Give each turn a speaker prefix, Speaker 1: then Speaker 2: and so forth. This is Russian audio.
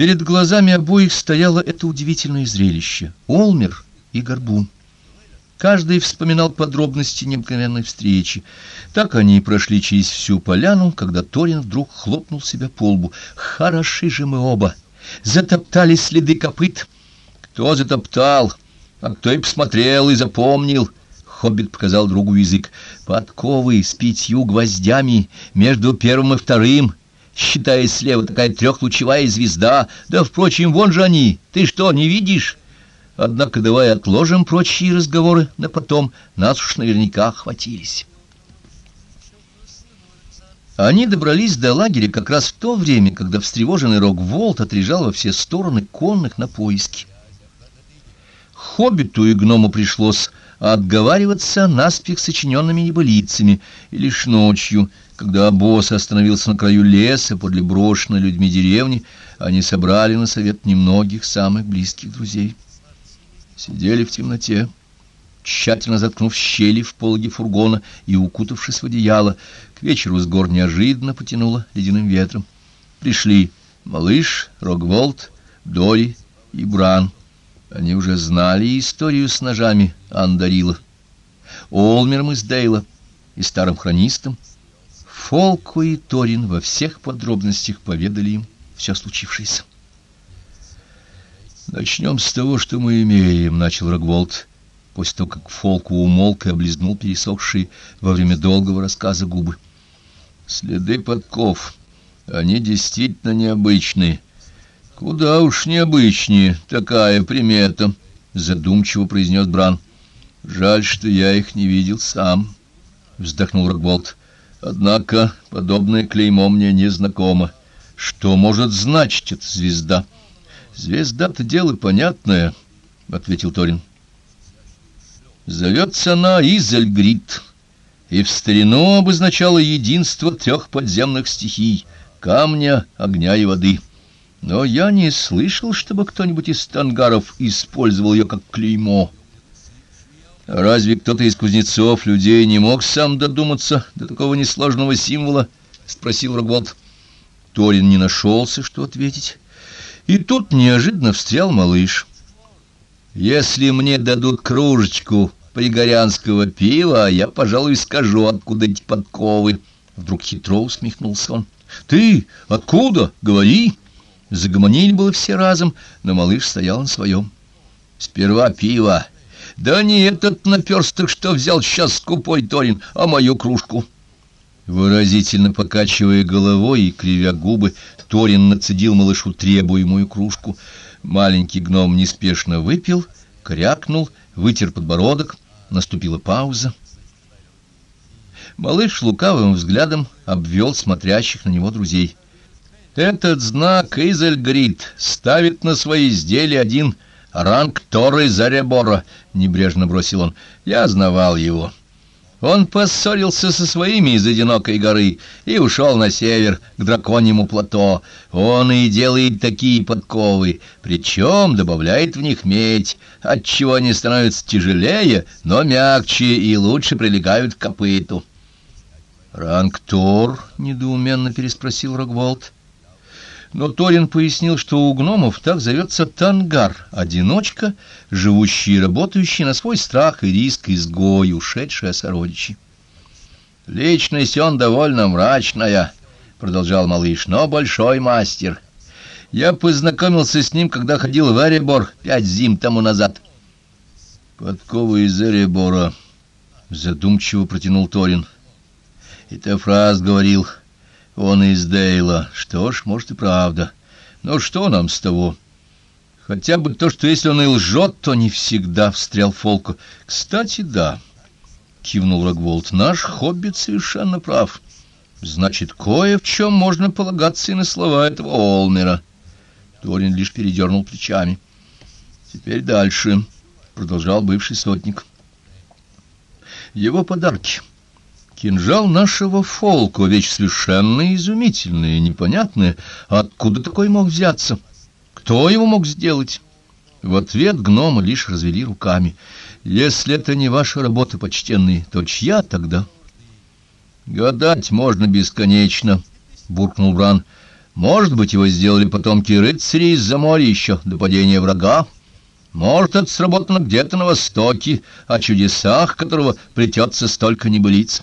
Speaker 1: Перед глазами обоих стояло это удивительное зрелище — Олмер и Горбун. Каждый вспоминал подробности необыкновенной встречи. Так они и прошли через всю поляну, когда Торин вдруг хлопнул себя по лбу. «Хороши же мы оба! Затоптали следы копыт!» «Кто затоптал? А кто и посмотрел, и запомнил!» Хоббит показал другу язык. «Подковы с пятью гвоздями между первым и вторым, считая слева такая трехлучевая звезда. Да, впрочем, вон же они. Ты что, не видишь?» Однако давай отложим прочие разговоры на потом, нас уж наверняка хватились. Они добрались до лагеря как раз в то время, когда встревоженный Рок-Волт отрежал во все стороны конных на поиски. Хоббиту и гному пришлось отговариваться наспех сочиненными небылицами, и лишь ночью, когда босс остановился на краю леса подле брошенной людьми деревни, они собрали на совет немногих самых близких друзей сидели в темноте, тщательно заткнув щели в пологе фургона и укутавшись в одеяло. К вечеру с гор неожиданно потянуло ледяным ветром. Пришли малыш, Рогволд, Дори и Бран. Они уже знали историю с ножами Андарила. Олмером из Дейла и старым хронистом. Фолку и Торин во всех подробностях поведали им все случившееся. «Начнем с того, что мы имеем», — начал Рогволд, после того, как Фолку умолк и облизнул пересохшие во время долгого рассказа губы. «Следы подков. Они действительно необычные». «Куда уж необычнее такая примета», — задумчиво произнес Бран. «Жаль, что я их не видел сам», — вздохнул Рогволд. «Однако подобное клеймо мне не знакомо. Что может значить эта звезда?» Звезда-то дело понятное, — ответил Торин. Зовется она Изельгрид, и в старину обозначала единство трех подземных стихий — камня, огня и воды. Но я не слышал, чтобы кто-нибудь из тангаров использовал ее как клеймо. Разве кто-то из кузнецов людей не мог сам додуматься до такого несложного символа? — спросил Рогволд. Торин не нашелся, что ответить. И тут неожиданно встрял малыш. «Если мне дадут кружечку пригорянского пива, я, пожалуй, скажу, откуда эти подковы». Вдруг хитро усмехнулся он. «Ты? Откуда? Говори!» Загомонили было все разом, но малыш стоял на своем. «Сперва пиво. Да не этот наперсток, что взял сейчас скупой Торин, а мою кружку». Выразительно покачивая головой и кривя губы, Торин нацедил малышу требуемую кружку. Маленький гном неспешно выпил, крякнул, вытер подбородок, наступила пауза. Малыш лукавым взглядом обвел смотрящих на него друзей. «Этот знак Изельгрид ставит на свои изделия один ранг Торы Заребора», — небрежно бросил он. «Я знавал его». Он поссорился со своими из одинокой горы и ушел на север, к драконьему плато. Он и делает такие подковы, причем добавляет в них медь, отчего они становятся тяжелее, но мягче и лучше прилегают к копыту. «Ранктор?» — недоуменно переспросил Рогволд. Но Торин пояснил, что у гномов так зовется тангар, одиночка, живущий и работающий на свой страх и риск изгой, ушедший о сородичи. «Личность он довольно мрачная», — продолжал малыш, — «но большой мастер. Я познакомился с ним, когда ходил в Эребор пять зим тому назад». «Подковы из Эребора», — задумчиво протянул Торин. «И Тефраз говорил...» Он из Дейла. Что ж, может и правда. Но что нам с того? Хотя бы то, что если он и лжет, то не всегда встрял Фолку. Кстати, да, кивнул Рогволд, наш хоббит совершенно прав. Значит, кое в чем можно полагаться и на слова этого Олмера. Торин лишь передернул плечами. Теперь дальше, продолжал бывший сотник. Его подарки. Кинжал нашего фолка, вещь совершенно изумительная непонятная. Откуда такой мог взяться? Кто его мог сделать? В ответ гномы лишь развели руками. Если это не ваша работа, почтенные, то чья тогда? Гадать можно бесконечно, буркнул Бран. Может быть, его сделали потомки рыцарей из-за моря еще до падения врага. Может, это сработано где-то на Востоке, о чудесах которого плетется столько небылиц.